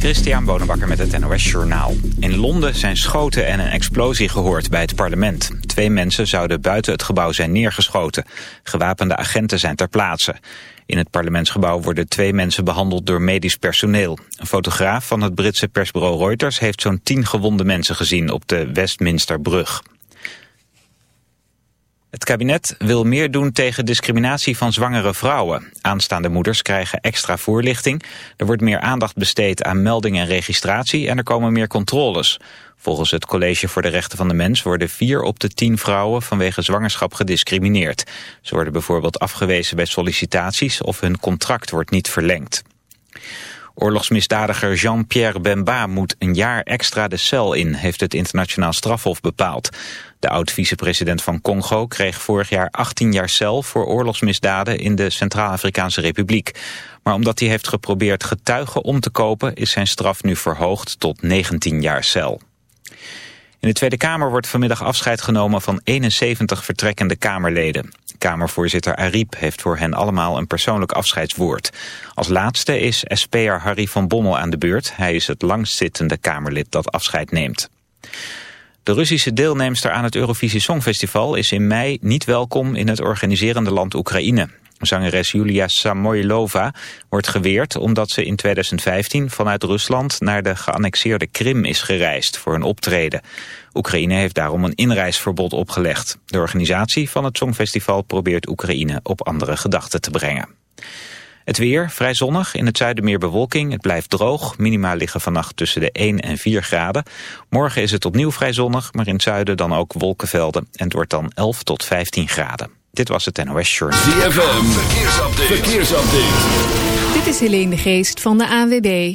Christian Bonenbakker met het NOS Journaal. In Londen zijn schoten en een explosie gehoord bij het parlement. Twee mensen zouden buiten het gebouw zijn neergeschoten. Gewapende agenten zijn ter plaatse. In het parlementsgebouw worden twee mensen behandeld door medisch personeel. Een fotograaf van het Britse persbureau Reuters heeft zo'n tien gewonde mensen gezien op de Westminsterbrug. Het kabinet wil meer doen tegen discriminatie van zwangere vrouwen. Aanstaande moeders krijgen extra voorlichting. Er wordt meer aandacht besteed aan melding en registratie en er komen meer controles. Volgens het College voor de Rechten van de Mens worden vier op de tien vrouwen vanwege zwangerschap gediscrimineerd. Ze worden bijvoorbeeld afgewezen bij sollicitaties of hun contract wordt niet verlengd. Oorlogsmisdadiger Jean-Pierre Bemba moet een jaar extra de cel in, heeft het internationaal strafhof bepaald. De oud-vicepresident van Congo kreeg vorig jaar 18 jaar cel voor oorlogsmisdaden in de Centraal-Afrikaanse Republiek. Maar omdat hij heeft geprobeerd getuigen om te kopen is zijn straf nu verhoogd tot 19 jaar cel. In de Tweede Kamer wordt vanmiddag afscheid genomen van 71 vertrekkende Kamerleden. Kamervoorzitter Ariep heeft voor hen allemaal een persoonlijk afscheidswoord. Als laatste is SP'er Harry van Bommel aan de beurt. Hij is het langstzittende Kamerlid dat afscheid neemt. De Russische deelnemster aan het Eurovisie Songfestival is in mei niet welkom in het organiserende land Oekraïne. Zangeres Julia Samoylova wordt geweerd omdat ze in 2015 vanuit Rusland naar de geannexeerde Krim is gereisd voor een optreden. Oekraïne heeft daarom een inreisverbod opgelegd. De organisatie van het Songfestival probeert Oekraïne op andere gedachten te brengen. Het weer, vrij zonnig, in het zuiden meer bewolking. Het blijft droog, minima liggen vannacht tussen de 1 en 4 graden. Morgen is het opnieuw vrij zonnig, maar in het zuiden dan ook wolkenvelden. En het wordt dan 11 tot 15 graden. Dit was het NOS Journal. ZFM, verkeersupdate. verkeersupdate. Dit is Helene de Geest van de ANWB.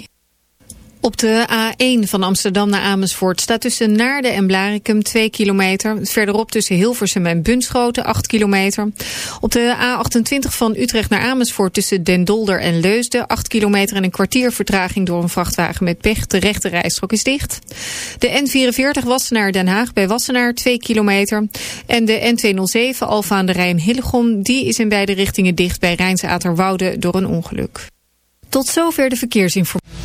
Op de A1 van Amsterdam naar Amersfoort staat tussen Naarden en Blarikum 2 kilometer. Verderop tussen Hilversum en Bunschoten 8 kilometer. Op de A28 van Utrecht naar Amersfoort tussen Den Dolder en Leusden 8 kilometer en een kwartier vertraging door een vrachtwagen met pech. De rechte rijstrook is dicht. De N44 Wassenaar Den Haag bij Wassenaar 2 kilometer. En de N207 Alfa aan de Rijn Hillegom die is in beide richtingen dicht bij Rijnsaterwoude door een ongeluk. Tot zover de verkeersinformatie.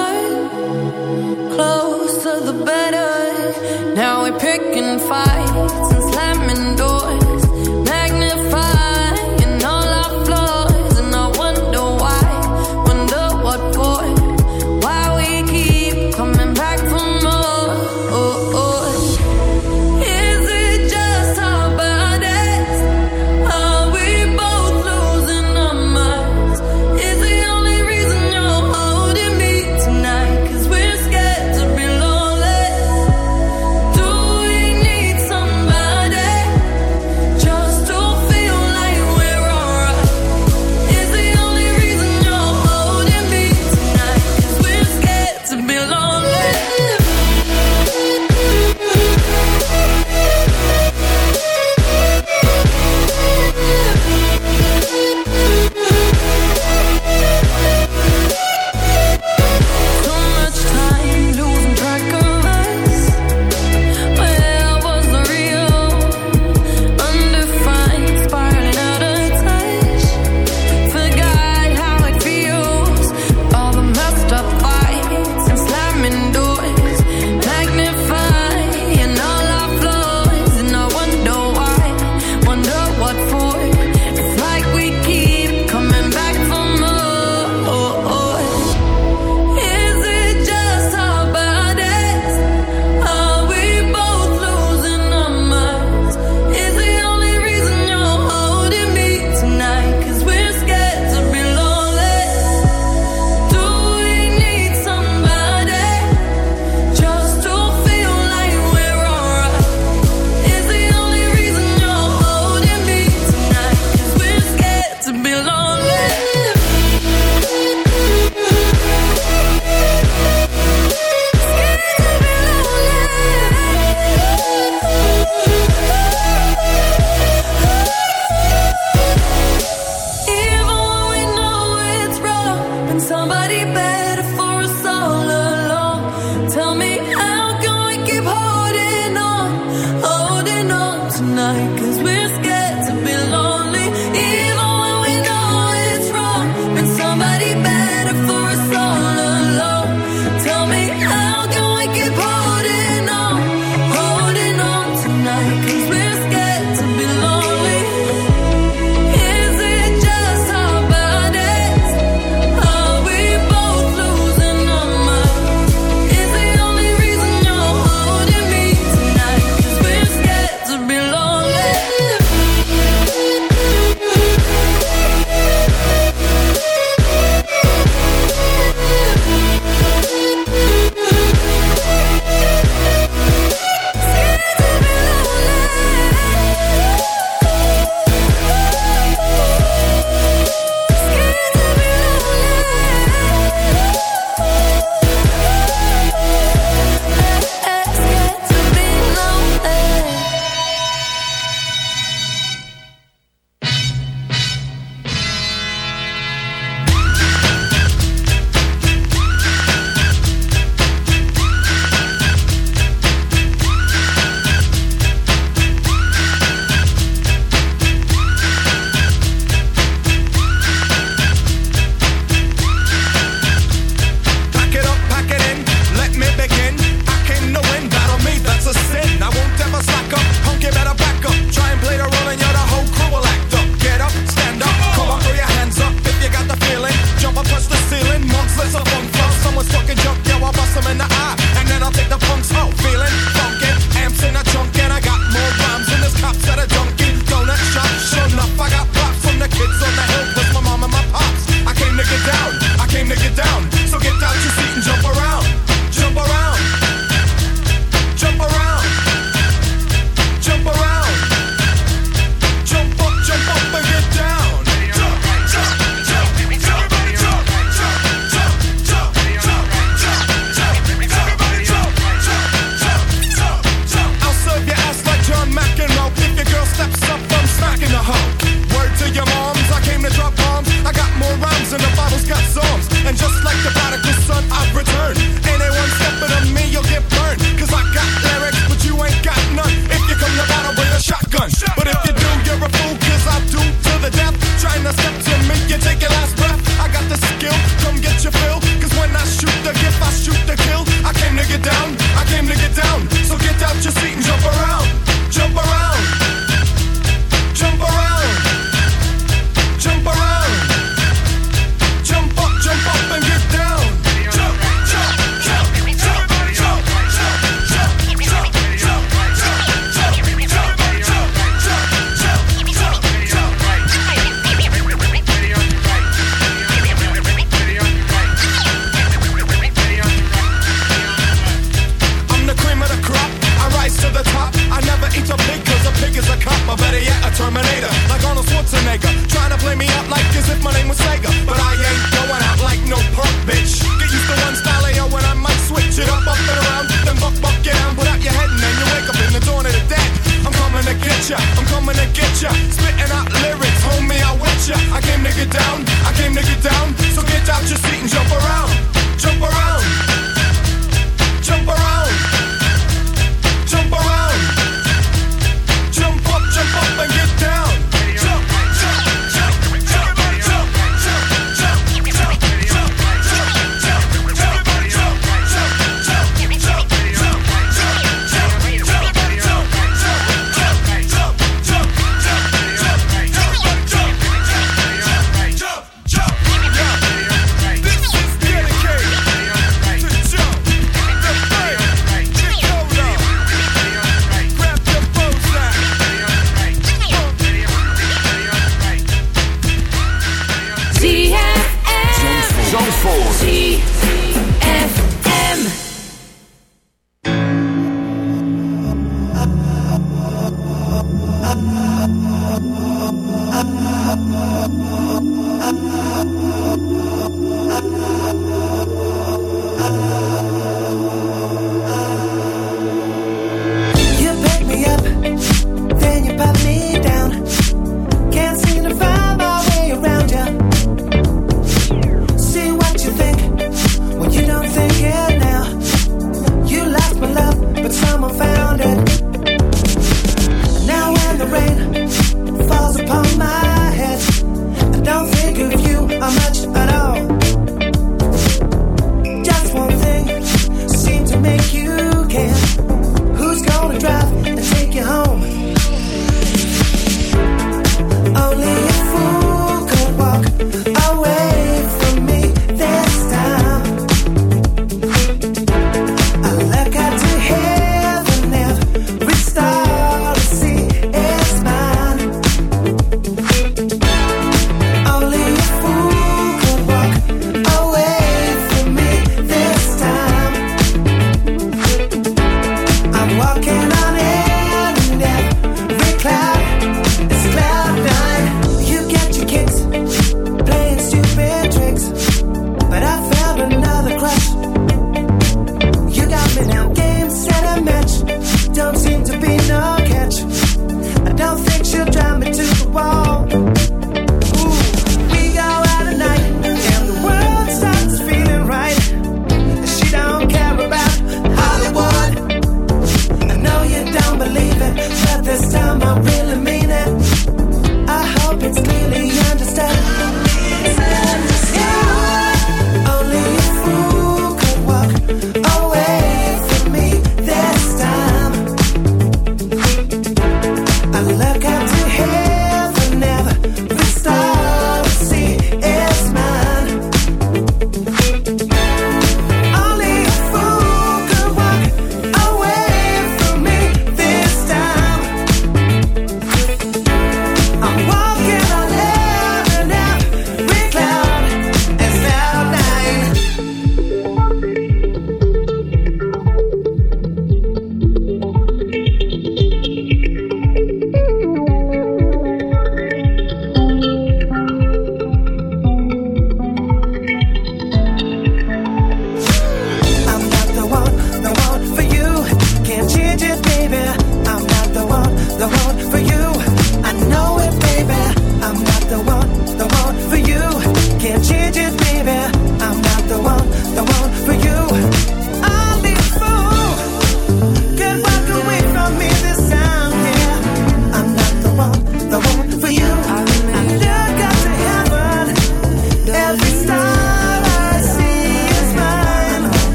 Better. Now we're picking fights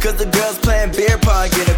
Cause the girls playing beer pong, get it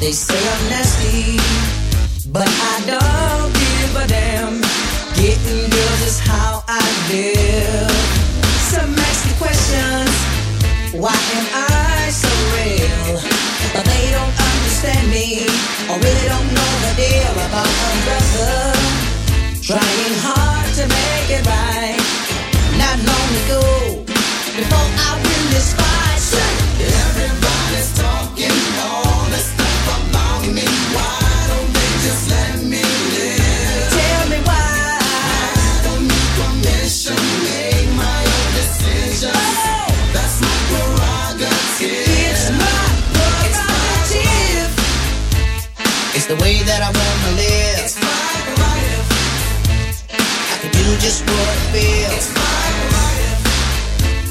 They say I'm nasty, but I don't give a damn. Getting girls is how I live. Some ask questions, why am I so real? But they don't understand me, I really don't know the deal about a brother trying hard.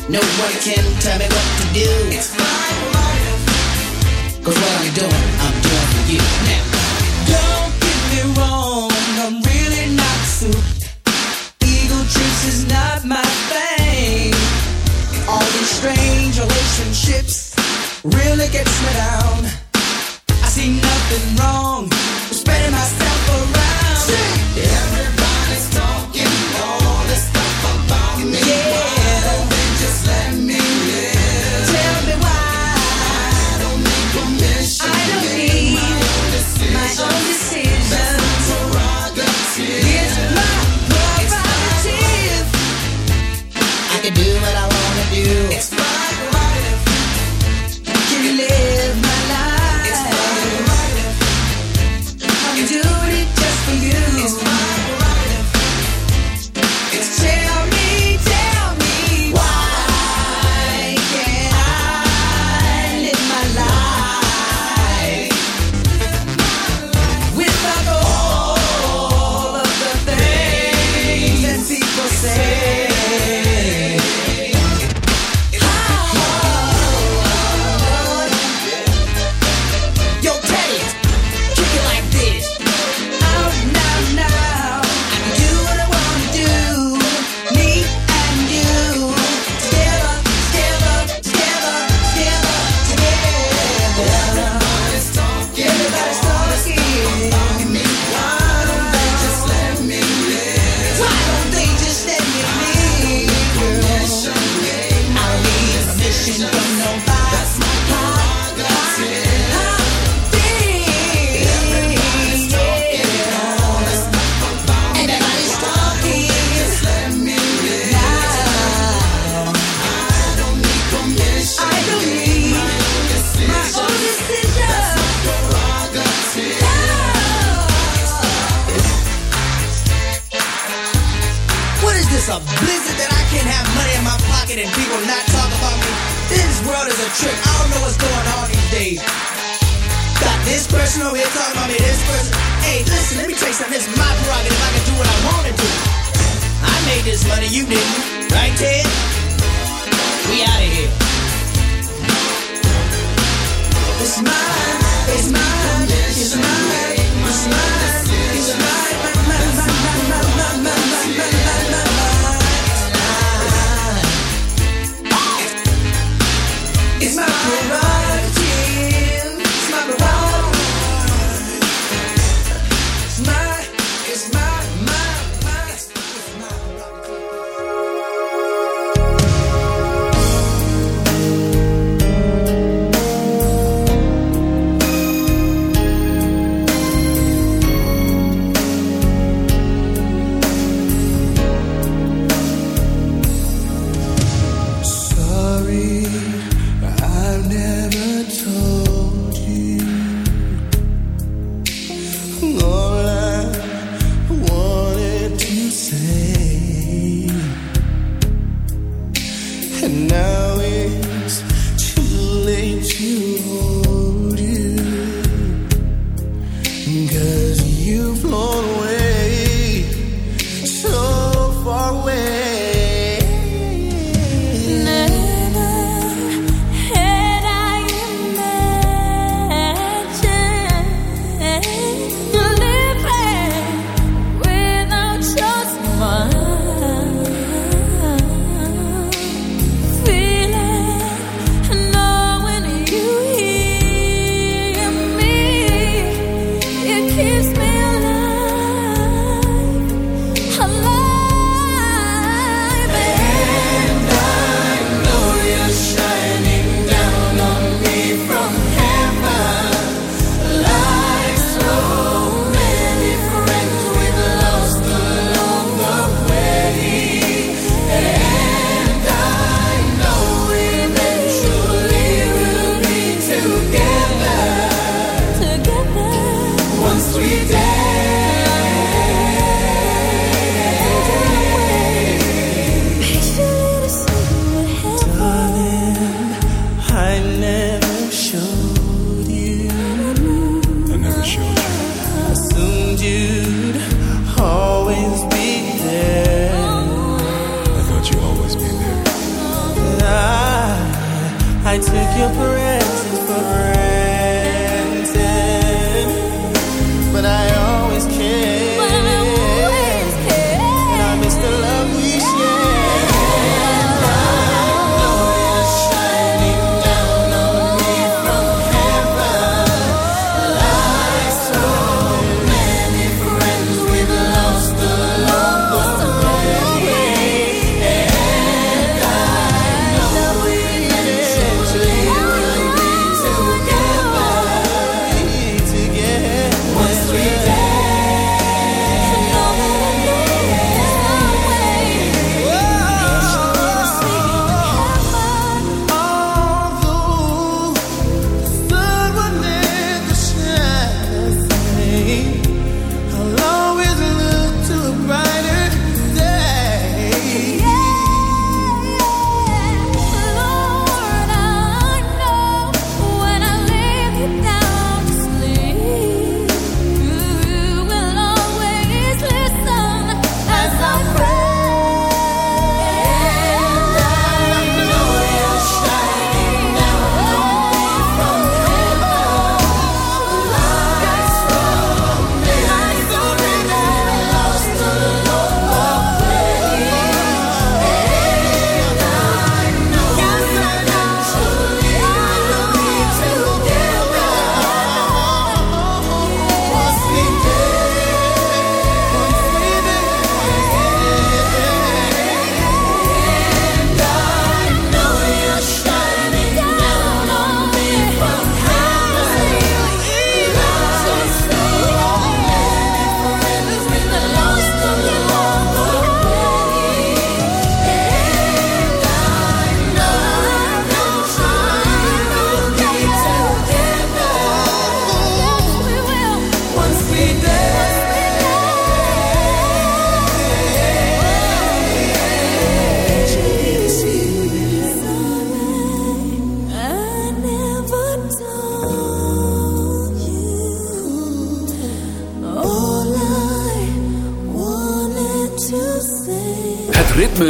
No one can tell me what to do. It's my life. Cause what